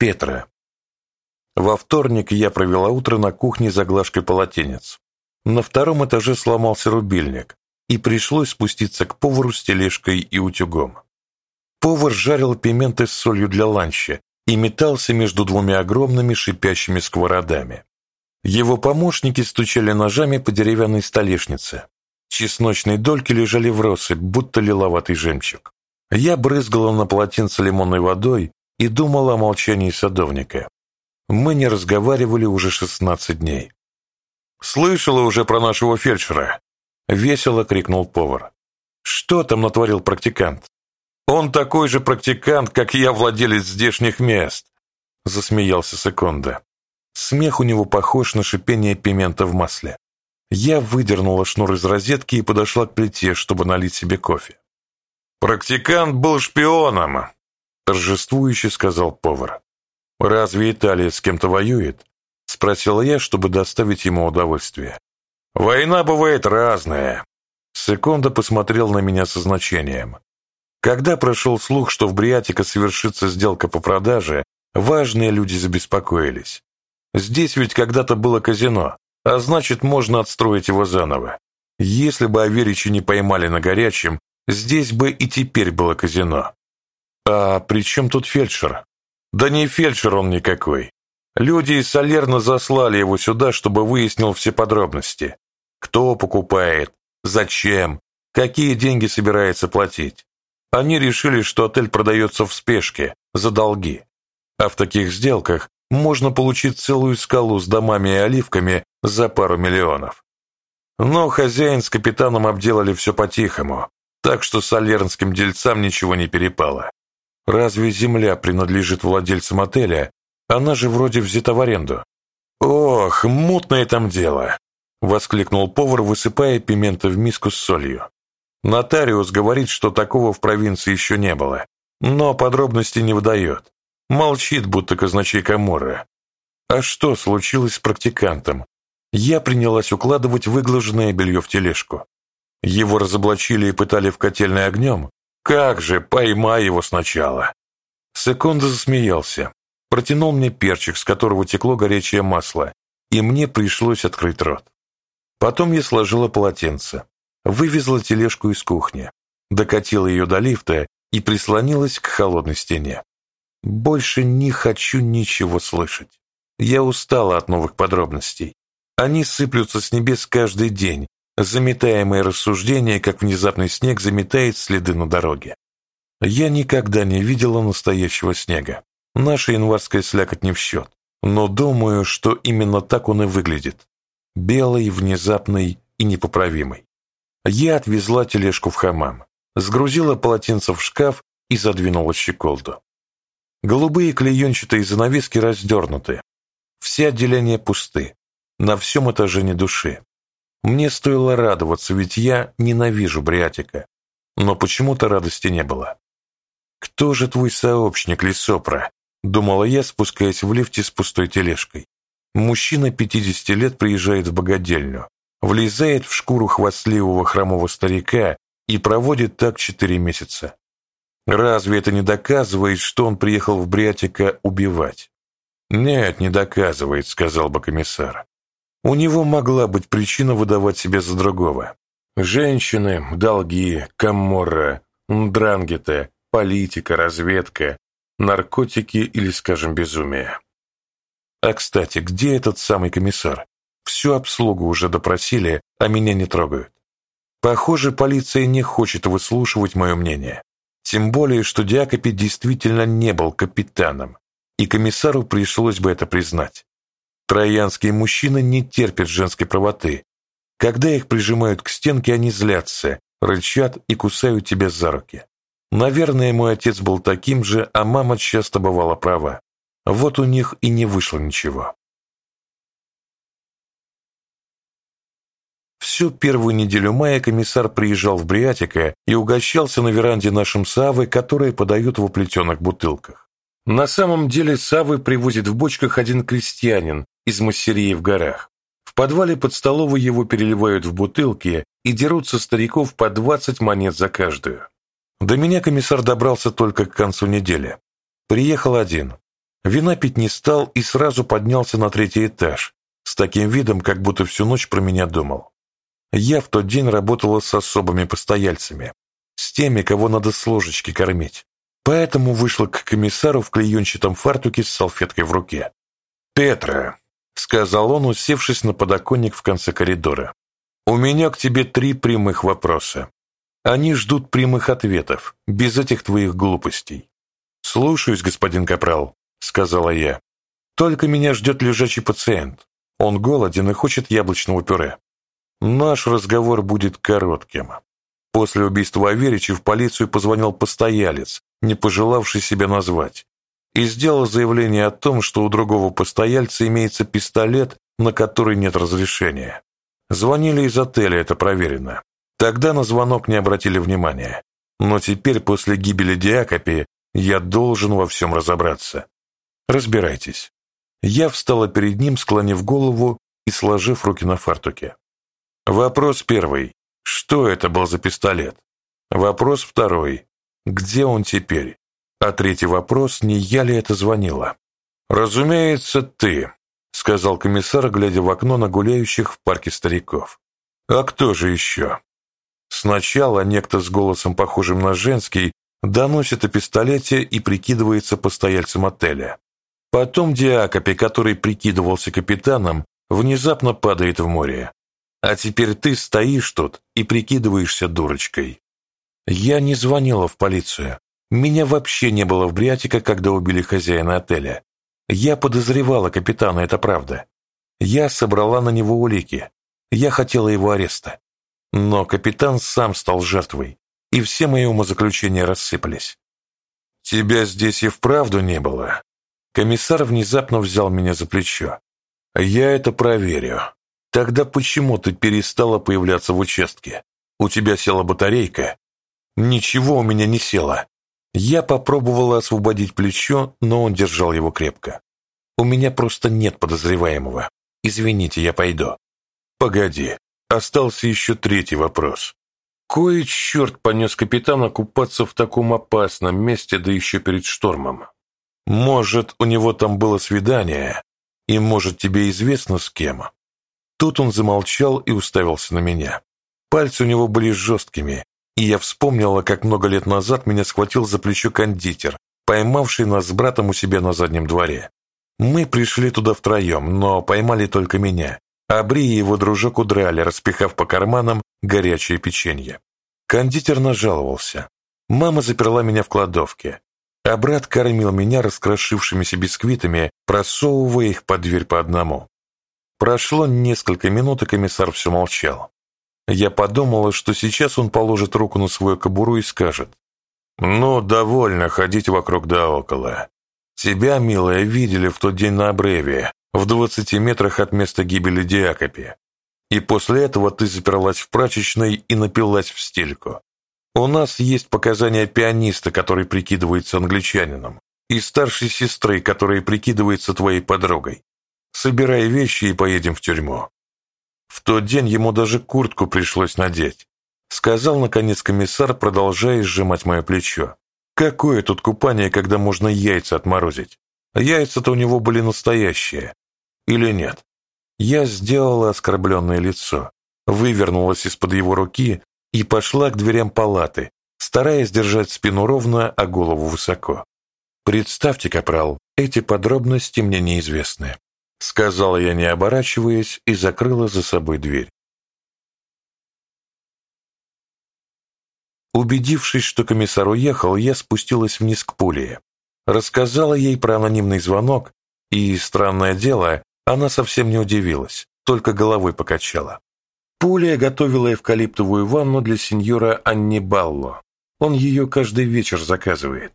Петра. Во вторник я провела утро на кухне за глажкой полотенец. На втором этаже сломался рубильник, и пришлось спуститься к повару с тележкой и утюгом. Повар жарил пименты с солью для ланча и метался между двумя огромными шипящими сковородами. Его помощники стучали ножами по деревянной столешнице. Чесночные дольки лежали в россыпь, будто лиловатый жемчуг. Я брызгала на полотенце лимонной водой и думала о молчании садовника. Мы не разговаривали уже 16 дней. «Слышала уже про нашего фельдшера!» — весело крикнул повар. «Что там натворил практикант?» «Он такой же практикант, как я, владелец здешних мест!» — засмеялся Секонда. Смех у него похож на шипение пимента в масле. Я выдернула шнур из розетки и подошла к плите, чтобы налить себе кофе. «Практикант был шпионом», — торжествующе сказал повар. «Разве Италия с кем-то воюет?» — спросила я, чтобы доставить ему удовольствие. «Война бывает разная». Секунда посмотрел на меня со значением. Когда прошел слух, что в Бриатико совершится сделка по продаже, важные люди забеспокоились. Здесь ведь когда-то было казино, а значит, можно отстроить его заново. Если бы Аверича не поймали на горячем, Здесь бы и теперь было казино. А при чем тут фельдшер? Да не фельдшер он никакой. Люди из Солерна заслали его сюда, чтобы выяснил все подробности. Кто покупает, зачем, какие деньги собирается платить. Они решили, что отель продается в спешке, за долги. А в таких сделках можно получить целую скалу с домами и оливками за пару миллионов. Но хозяин с капитаном обделали все по-тихому, так что солернским дельцам ничего не перепало. Разве земля принадлежит владельцам отеля? Она же вроде взята в аренду. Ох, мутное там дело, воскликнул повар, высыпая пименты в миску с солью. Нотариус говорит, что такого в провинции еще не было, но подробности не выдает. Молчит, будто казначей Каморра. А что случилось с практикантом? Я принялась укладывать выглаженное белье в тележку. Его разоблачили и пытали в котельной огнем? Как же, поймай его сначала!» Секунда засмеялся, протянул мне перчик, с которого текло горячее масло, и мне пришлось открыть рот. Потом я сложила полотенце, вывезла тележку из кухни, докатила ее до лифта и прислонилась к холодной стене. Больше не хочу ничего слышать. Я устала от новых подробностей. Они сыплются с небес каждый день, заметаемые рассуждения, как внезапный снег заметает следы на дороге. Я никогда не видела настоящего снега. Наша январская слякоть не в счет. Но думаю, что именно так он и выглядит. Белый, внезапный и непоправимый. Я отвезла тележку в хамам, сгрузила полотенце в шкаф и задвинула щеколду. Голубые клеенчатые занавески раздернуты. Все отделения пусты. На всем этаже ни души. Мне стоило радоваться, ведь я ненавижу Бриатика. Но почему-то радости не было. «Кто же твой сообщник, Лисопра?» – думала я, спускаясь в лифте с пустой тележкой. Мужчина 50 лет приезжает в богадельню, влезает в шкуру хвастливого хромого старика и проводит так четыре месяца. Разве это не доказывает, что он приехал в Бриатика убивать? «Нет, не доказывает», — сказал бы комиссар. У него могла быть причина выдавать себя за другого. Женщины, долги, каморра, дрангета, политика, разведка, наркотики или, скажем, безумие. А, кстати, где этот самый комиссар? Всю обслугу уже допросили, а меня не трогают. Похоже, полиция не хочет выслушивать мое мнение. Тем более, что Диакопи действительно не был капитаном, и комиссару пришлось бы это признать. Троянские мужчины не терпят женской правоты. Когда их прижимают к стенке, они злятся, рычат и кусают тебя за руки. Наверное, мой отец был таким же, а мама часто бывала права. Вот у них и не вышло ничего. Всю первую неделю мая комиссар приезжал в Бриатика и угощался на веранде нашим савы, которые подают в уплетенных бутылках. На самом деле савы привозит в бочках один крестьянин, из массерии в горах. В подвале под столовой его переливают в бутылки и дерут со стариков по 20 монет за каждую. До меня комиссар добрался только к концу недели. Приехал один. Вина пить не стал и сразу поднялся на третий этаж, с таким видом, как будто всю ночь про меня думал. Я в тот день работала с особыми постояльцами, с теми, кого надо с ложечки кормить. Поэтому вышла к комиссару в клеенчатом фартуке с салфеткой в руке. «Петра», — сказал он, усевшись на подоконник в конце коридора, «у меня к тебе три прямых вопроса. Они ждут прямых ответов, без этих твоих глупостей». «Слушаюсь, господин Капрал», — сказала я. «Только меня ждет лежачий пациент. Он голоден и хочет яблочного пюре. Наш разговор будет коротким. После убийства Аверича в полицию позвонил постоялец, не пожелавший себя назвать, и сделал заявление о том, что у другого постояльца имеется пистолет, на который нет разрешения. Звонили из отеля, это проверено. Тогда на звонок не обратили внимания. Но теперь, после гибели Диакопи, я должен во всем разобраться. Разбирайтесь. Я встала перед ним, склонив голову и сложив руки на фартуке. Вопрос первый. Что это был за пистолет? Вопрос второй. Где он теперь? А третий вопрос, не я ли это звонила? «Разумеется, ты», — сказал комиссар, глядя в окно на гуляющих в парке стариков. «А кто же еще?» Сначала некто с голосом, похожим на женский, доносит о пистолете и прикидывается постояльцем отеля. Потом Диакопи, который прикидывался капитаном, внезапно падает в море. А теперь ты стоишь тут и прикидываешься дурочкой. Я не звонила в полицию. Меня вообще не было в Бриатике, когда убили хозяина отеля. Я подозревала капитана, это правда. Я собрала на него улики. Я хотела его ареста. Но капитан сам стал жертвой, и все мои умозаключения рассыпались. «Тебя здесь и вправду не было?» Комиссар внезапно взял меня за плечо. «Я это проверю. Тогда почему ты перестала появляться в участке? У тебя села батарейка? Ничего у меня не село. Я попробовала освободить плечо, но он держал его крепко. У меня просто нет подозреваемого. Извините, я пойду. Погоди, остался еще третий вопрос. Кой черт понес капитана купаться в таком опасном месте, да еще перед штормом? Может, у него там было свидание, и, может, тебе известно с кем? Тут он замолчал и уставился на меня. Пальцы у него были жесткими, и я вспомнила, как много лет назад меня схватил за плечо кондитер, поймавший нас с братом у себя на заднем дворе. Мы пришли туда втроем, но поймали только меня, а Бри и его дружок удрали, распихав по карманам горячее печенье. Кондитер нажаловался. Мама заперла меня в кладовке, а брат кормил меня раскрошившимися бисквитами, просовывая их под дверь по одному. Прошло несколько минут, и комиссар все молчал. Я подумала, что сейчас он положит руку на свою кобуру и скажет, «Ну, довольно ходить вокруг да около. Тебя, милая, видели в тот день на обрыве, в двадцати метрах от места гибели Диакопи. И после этого ты заперлась в прачечной и напилась в стельку. У нас есть показания пианиста, который прикидывается англичанином, и старшей сестры, которая прикидывается твоей подругой. Собирай вещи и поедем в тюрьму. В тот день ему даже куртку пришлось надеть. Сказал, наконец, комиссар, продолжая сжимать мое плечо. Какое тут купание, когда можно яйца отморозить? Яйца-то у него были настоящие. Или нет? Я сделала оскорбленное лицо, вывернулась из-под его руки и пошла к дверям палаты, стараясь держать спину ровно, а голову высоко. Представьте, капрал, эти подробности мне неизвестны. Сказала я, не оборачиваясь, и закрыла за собой дверь. Убедившись, что комиссар уехал, я спустилась вниз к Пуле. Рассказала ей про анонимный звонок, и, странное дело, она совсем не удивилась, только головой покачала. Пулия готовила эвкалиптовую ванну для сеньора Аннибалло. Он ее каждый вечер заказывает.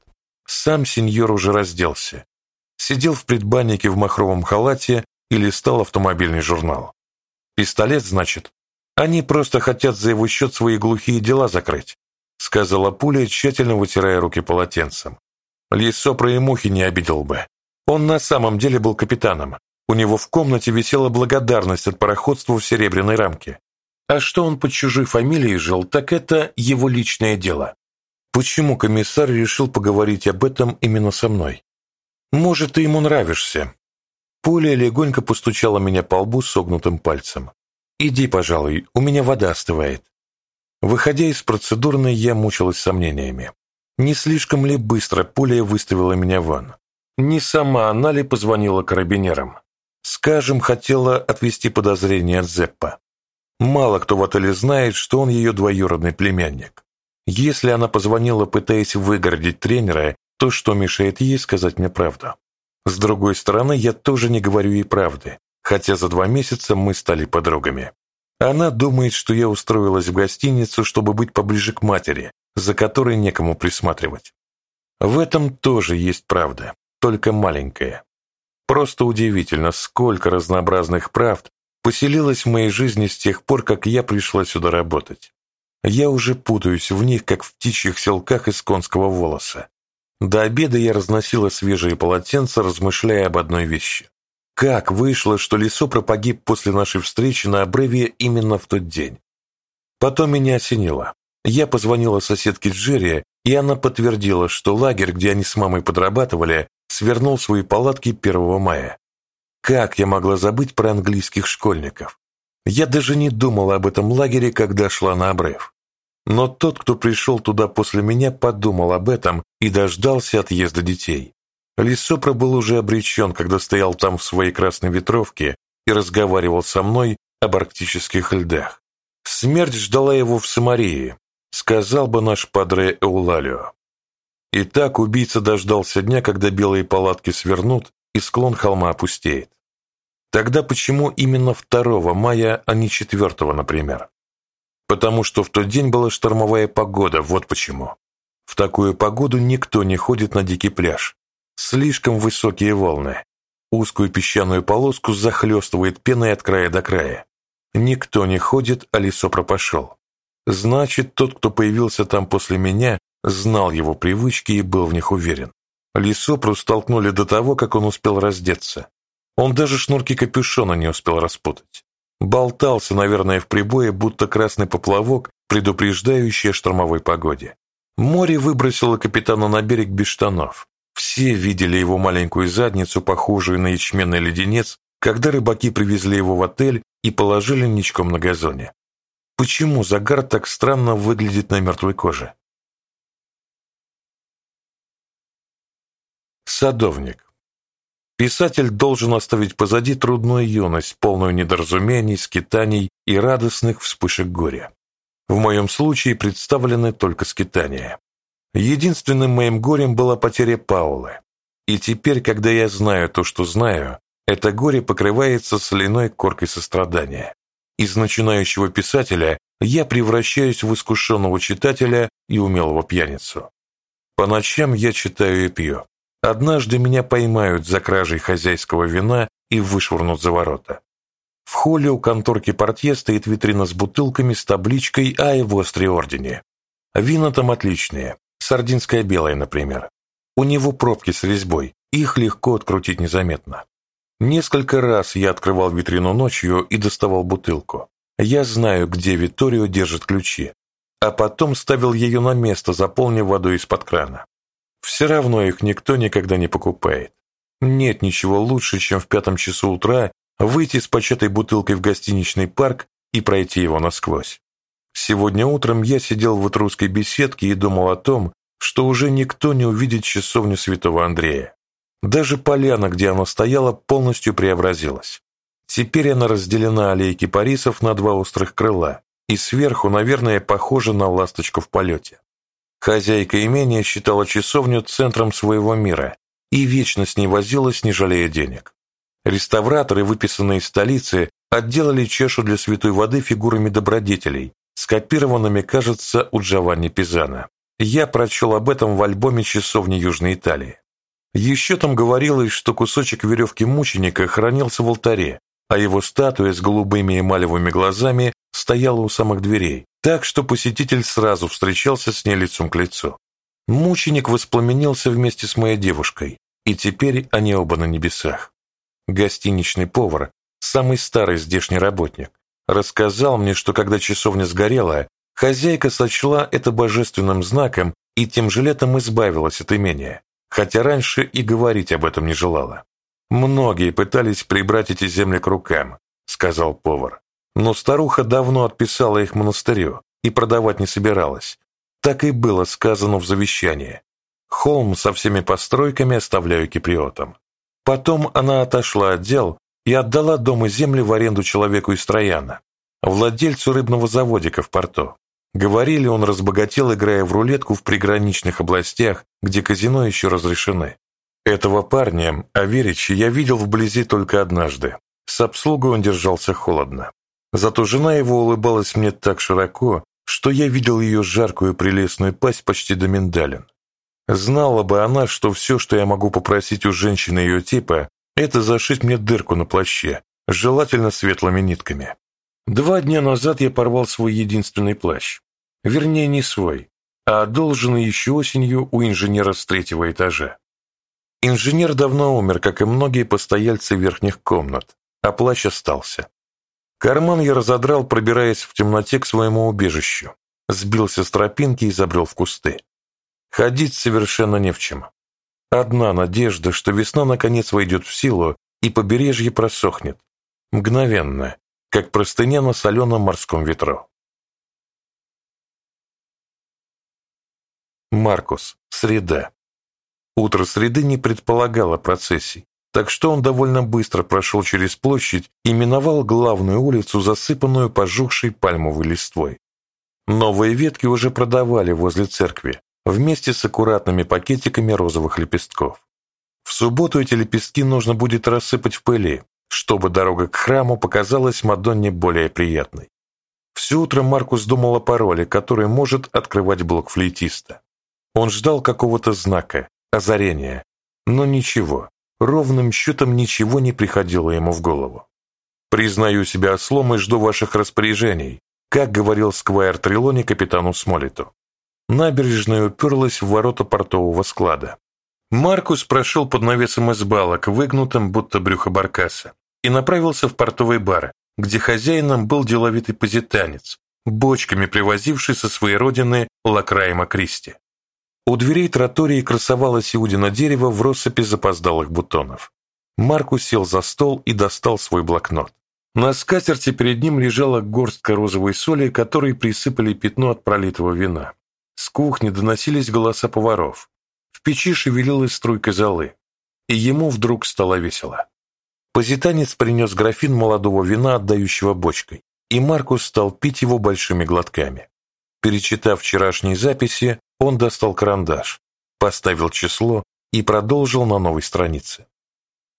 Сам сеньор уже разделся, сидел в предбаннике в махровом халате и листал автомобильный журнал. «Пистолет, значит? Они просто хотят за его счет свои глухие дела закрыть», сказала пуля, тщательно вытирая руки полотенцем. Лицо про и мухи не обидел бы. Он на самом деле был капитаном. У него в комнате висела благодарность от пароходства в серебряной рамке. А что он под чужой фамилией жил, так это его личное дело. Почему комиссар решил поговорить об этом именно со мной? Может, ты ему нравишься». Поля легонько постучала меня по лбу согнутым пальцем. «Иди, пожалуй, у меня вода остывает». Выходя из процедурной, я мучилась сомнениями. Не слишком ли быстро Поля выставила меня вон? Не сама она ли позвонила карабинерам? Скажем, хотела отвести подозрения от Зеппа. Мало кто в отеле знает, что он ее двоюродный племянник. Если она позвонила, пытаясь выгородить тренера, то что мешает ей сказать мне правду? С другой стороны, я тоже не говорю ей правды, хотя за два месяца мы стали подругами. Она думает, что я устроилась в гостиницу, чтобы быть поближе к матери, за которой некому присматривать. В этом тоже есть правда, только маленькая. Просто удивительно, сколько разнообразных правд поселилось в моей жизни с тех пор, как я пришла сюда работать. Я уже путаюсь в них, как в птичьих селках из конского волоса. До обеда я разносила свежие полотенца, размышляя об одной вещи. Как вышло, что Лисопра погиб после нашей встречи на обрыве именно в тот день? Потом меня осенило. Я позвонила соседке Джерри, и она подтвердила, что лагерь, где они с мамой подрабатывали, свернул свои палатки 1 мая. Как я могла забыть про английских школьников? Я даже не думала об этом лагере, когда шла на обрыв. Но тот, кто пришел туда после меня, подумал об этом и дождался отъезда детей. Лисопра был уже обречен, когда стоял там в своей красной ветровке и разговаривал со мной об арктических льдах. Смерть ждала его в Самарии, сказал бы наш падре Эулалио. Итак, убийца дождался дня, когда белые палатки свернут и склон холма опустеет. Тогда почему именно 2 мая, а не 4, например? Потому что в тот день была штормовая погода, вот почему. В такую погоду никто не ходит на дикий пляж. Слишком высокие волны. Узкую песчаную полоску захлестывает пеной от края до края. Никто не ходит, а Лисопро пошел. Значит, тот, кто появился там после меня, знал его привычки и был в них уверен. Лисопру столкнули до того, как он успел раздеться. Он даже шнурки капюшона не успел распутать. Болтался, наверное, в прибое, будто красный поплавок, предупреждающий о штормовой погоде. Море выбросило капитана на берег без штанов. Все видели его маленькую задницу, похожую на ячменный леденец, когда рыбаки привезли его в отель и положили ничком на газоне. Почему загар так странно выглядит на мертвой коже? Садовник. Писатель должен оставить позади трудную юность, полную недоразумений, скитаний и радостных вспышек горя. В моем случае представлены только скитания. Единственным моим горем была потеря Паулы. И теперь, когда я знаю то, что знаю, это горе покрывается соляной коркой сострадания. Из начинающего писателя я превращаюсь в искушенного читателя и умелого пьяницу. По ночам я читаю и пью. Однажды меня поймают за кражей хозяйского вина и вышвырнут за ворота. В холле у конторки портье стоит витрина с бутылками с табличкой о его ордене. Вина там отличные, сардинское белое, например. У него пробки с резьбой, их легко открутить незаметно. Несколько раз я открывал витрину ночью и доставал бутылку. Я знаю, где Виторио держит ключи, а потом ставил ее на место, заполнив водой из-под крана. Все равно их никто никогда не покупает. Нет ничего лучше, чем в пятом часу утра выйти с початой бутылкой в гостиничный парк и пройти его насквозь. Сегодня утром я сидел в этрусской беседке и думал о том, что уже никто не увидит часовню святого Андрея. Даже поляна, где она стояла, полностью преобразилась. Теперь она разделена аллеей кипарисов на два острых крыла, и сверху, наверное, похожа на ласточку в полете. Хозяйка имения считала часовню центром своего мира и вечно с ней возилась, не жалея денег. Реставраторы, выписанные из столицы, отделали чашу для святой воды фигурами добродетелей, скопированными, кажется, у Джованни Пизана. Я прочел об этом в альбоме часовни Южной Италии. Еще там говорилось, что кусочек веревки мученика хранился в алтаре, а его статуя с голубыми эмалевыми глазами стояла у самых дверей, так что посетитель сразу встречался с ней лицом к лицу. Мученик воспламенился вместе с моей девушкой, и теперь они оба на небесах. Гостиничный повар, самый старый здешний работник, рассказал мне, что когда часовня сгорела, хозяйка сочла это божественным знаком и тем же летом избавилась от имения, хотя раньше и говорить об этом не желала. «Многие пытались прибрать эти земли к рукам», — сказал повар. «Но старуха давно отписала их монастырю и продавать не собиралась. Так и было сказано в завещании. Холм со всеми постройками оставляю киприотам. Потом она отошла от дел и отдала дом и земли в аренду человеку из Трояна, владельцу рыбного заводика в порту. Говорили, он разбогател, играя в рулетку в приграничных областях, где казино еще разрешены. Этого парня, Аверича, я видел вблизи только однажды. С обслугой он держался холодно. Зато жена его улыбалась мне так широко, что я видел ее жаркую прелестную пасть почти до миндалин. Знала бы она, что все, что я могу попросить у женщины ее типа, это зашить мне дырку на плаще, желательно светлыми нитками. Два дня назад я порвал свой единственный плащ. Вернее, не свой, а одолженный еще осенью у инженера с третьего этажа. Инженер давно умер, как и многие постояльцы верхних комнат, а плащ остался. Карман я разодрал, пробираясь в темноте к своему убежищу. Сбился с тропинки и забрел в кусты. Ходить совершенно не в чем. Одна надежда, что весна наконец войдет в силу и побережье просохнет. Мгновенно, как простыня на соленом морском ветру. Маркус. Среда. Утро среды не предполагало процессий, так что он довольно быстро прошел через площадь и миновал главную улицу, засыпанную пожухшей пальмовой листвой. Новые ветки уже продавали возле церкви, вместе с аккуратными пакетиками розовых лепестков. В субботу эти лепестки нужно будет рассыпать в пыли, чтобы дорога к храму показалась Мадонне более приятной. Все утро Маркус думал о пароле, который может открывать блок флейтиста. Он ждал какого-то знака, озарения, но ничего, ровным счетом ничего не приходило ему в голову. «Признаю себя ослом и жду ваших распоряжений», как говорил Сквайр Трилони капитану Смолиту. Набережная уперлась в ворота портового склада. Маркус прошел под навесом из балок, выгнутым, будто брюхо баркаса, и направился в портовый бар, где хозяином был деловитый позитанец, бочками привозивший со своей родины Лакрайма Кристи. У дверей тротории красовалось Иудино дерево в россыпи запоздалых бутонов. Маркус сел за стол и достал свой блокнот. На скатерти перед ним лежала горстка розовой соли, которой присыпали пятно от пролитого вина. С кухни доносились голоса поваров. В печи шевелилась струйка золы. И ему вдруг стало весело. Позитанец принес графин молодого вина, отдающего бочкой, и Маркус стал пить его большими глотками. Перечитав вчерашние записи, он достал карандаш, поставил число и продолжил на новой странице.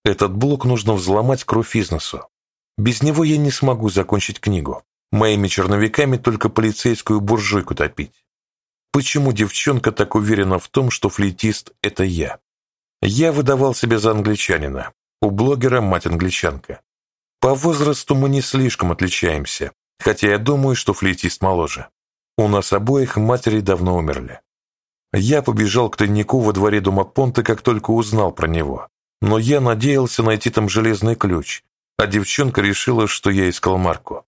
Этот блок нужно взломать к бизнесу. Без него я не смогу закончить книгу. Моими черновиками только полицейскую буржуйку топить. Почему девчонка так уверена в том, что флейтист – это я? Я выдавал себя за англичанина. У блогера мать англичанка. По возрасту мы не слишком отличаемся, хотя я думаю, что флейтист моложе. У нас обоих матери давно умерли. Я побежал к тайнику во дворе дома Понта, как только узнал про него. Но я надеялся найти там железный ключ, а девчонка решила, что я искал Марку.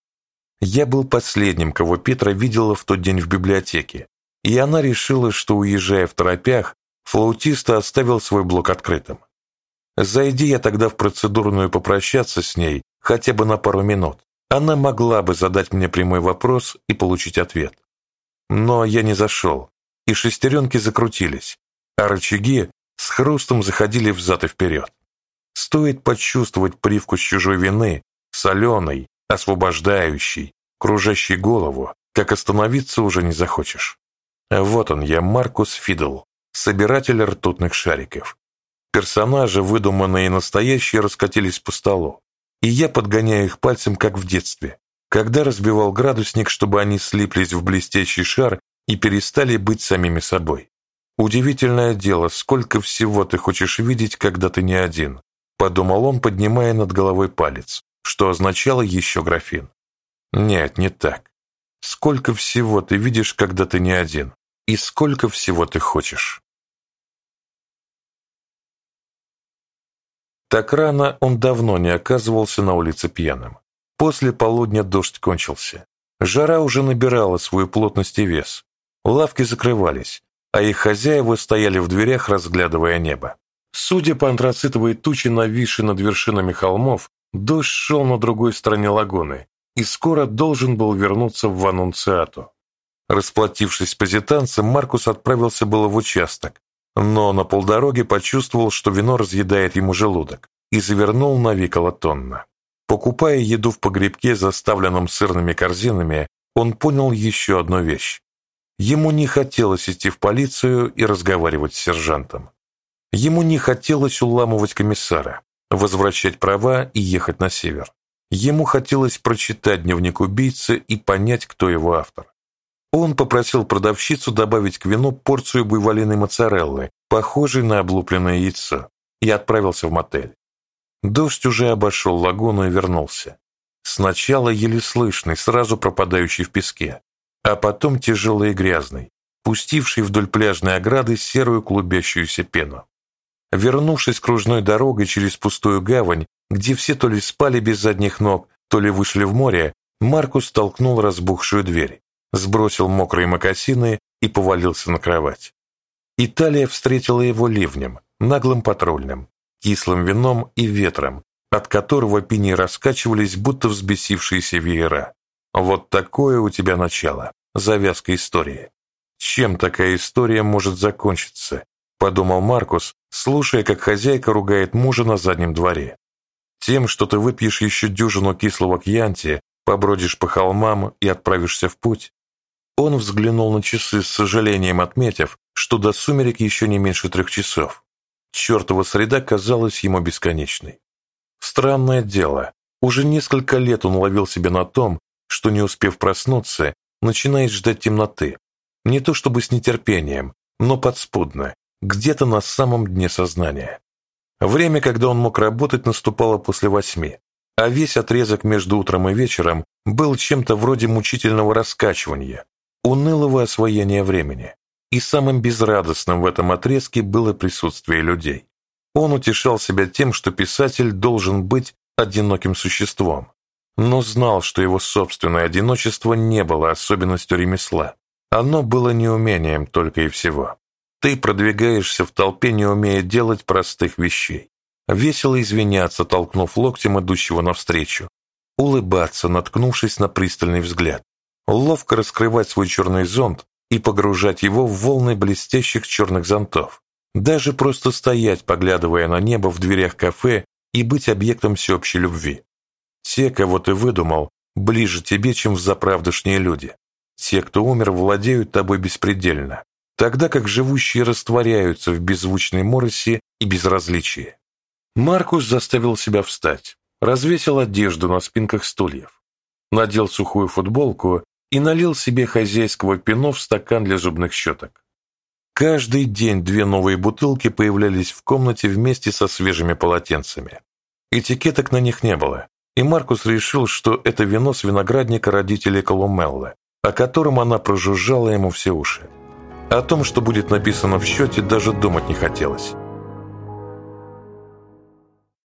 Я был последним, кого Петра видела в тот день в библиотеке, и она решила, что, уезжая в торопях, флаутиста оставил свой блок открытым. Зайди я тогда в процедурную попрощаться с ней хотя бы на пару минут, она могла бы задать мне прямой вопрос и получить ответ. Но я не зашел, и шестеренки закрутились, а рычаги с хрустом заходили взад и вперед. Стоит почувствовать привкус чужой вины, соленой, освобождающей, кружащей голову, как остановиться уже не захочешь. Вот он я, Маркус Фидл, собиратель ртутных шариков. Персонажи, выдуманные и настоящие, раскатились по столу, и я подгоняю их пальцем, как в детстве, когда разбивал градусник, чтобы они слиплись в блестящий шар и перестали быть самими собой. Удивительное дело, сколько всего ты хочешь видеть, когда ты не один, подумал он, поднимая над головой палец, что означало еще графин. Нет, не так. Сколько всего ты видишь, когда ты не один, и сколько всего ты хочешь. Так рано он давно не оказывался на улице пьяным. После полудня дождь кончился. Жара уже набирала свою плотность и вес. Лавки закрывались, а их хозяева стояли в дверях, разглядывая небо. Судя по антрацитовой туче, нависшей над вершинами холмов, дождь шел на другой стороне лагуны и скоро должен был вернуться в Анунциату. Расплатившись с позитанцем, Маркус отправился было в участок, но на полдороге почувствовал, что вино разъедает ему желудок, и завернул на Викола Тонна. Покупая еду в погребке, заставленном сырными корзинами, он понял еще одну вещь. Ему не хотелось идти в полицию и разговаривать с сержантом. Ему не хотелось уламывать комиссара, возвращать права и ехать на север. Ему хотелось прочитать дневник убийцы и понять, кто его автор. Он попросил продавщицу добавить к вину порцию буйволиной моцареллы, похожей на облупленное яйцо, и отправился в мотель. Дождь уже обошел лагуну и вернулся. Сначала еле слышный, сразу пропадающий в песке, а потом тяжелый и грязный, пустивший вдоль пляжной ограды серую клубящуюся пену. Вернувшись кружной дорогой через пустую гавань, где все то ли спали без задних ног, то ли вышли в море, Маркус толкнул разбухшую дверь, сбросил мокрые мокасины и повалился на кровать. Италия встретила его ливнем, наглым патрульным, кислым вином и ветром, от которого пини раскачивались, будто взбесившиеся веера. Вот такое у тебя начало, завязка истории. Чем такая история может закончиться? Подумал Маркус, слушая, как хозяйка ругает мужа на заднем дворе. Тем, что ты выпьешь еще дюжину кислого кьянти, побродишь по холмам и отправишься в путь. Он взглянул на часы с сожалением, отметив, что до сумерек еще не меньше трех часов. Чертова среда казалась ему бесконечной. Странное дело, уже несколько лет он ловил себя на том, что, не успев проснуться, начинает ждать темноты. Не то чтобы с нетерпением, но подспудно, где-то на самом дне сознания. Время, когда он мог работать, наступало после восьми, а весь отрезок между утром и вечером был чем-то вроде мучительного раскачивания, унылого освоения времени. И самым безрадостным в этом отрезке было присутствие людей. Он утешал себя тем, что писатель должен быть одиноким существом, но знал, что его собственное одиночество не было особенностью ремесла. Оно было неумением только и всего. Ты продвигаешься в толпе, не умея делать простых вещей. Весело извиняться, толкнув локтем идущего навстречу. Улыбаться, наткнувшись на пристальный взгляд. Ловко раскрывать свой черный зонт и погружать его в волны блестящих черных зонтов. Даже просто стоять, поглядывая на небо в дверях кафе и быть объектом всеобщей любви. Те, кого ты выдумал, ближе тебе, чем взаправдышние люди. Те, кто умер, владеют тобой беспредельно, тогда как живущие растворяются в беззвучной моросе и безразличии. Маркус заставил себя встать, развесил одежду на спинках стульев, надел сухую футболку и налил себе хозяйского пино в стакан для зубных щеток. Каждый день две новые бутылки появлялись в комнате вместе со свежими полотенцами. Этикеток на них не было, и Маркус решил, что это вино с виноградника родителей Колумеллы, о котором она прожужжала ему все уши. О том, что будет написано в счете, даже думать не хотелось.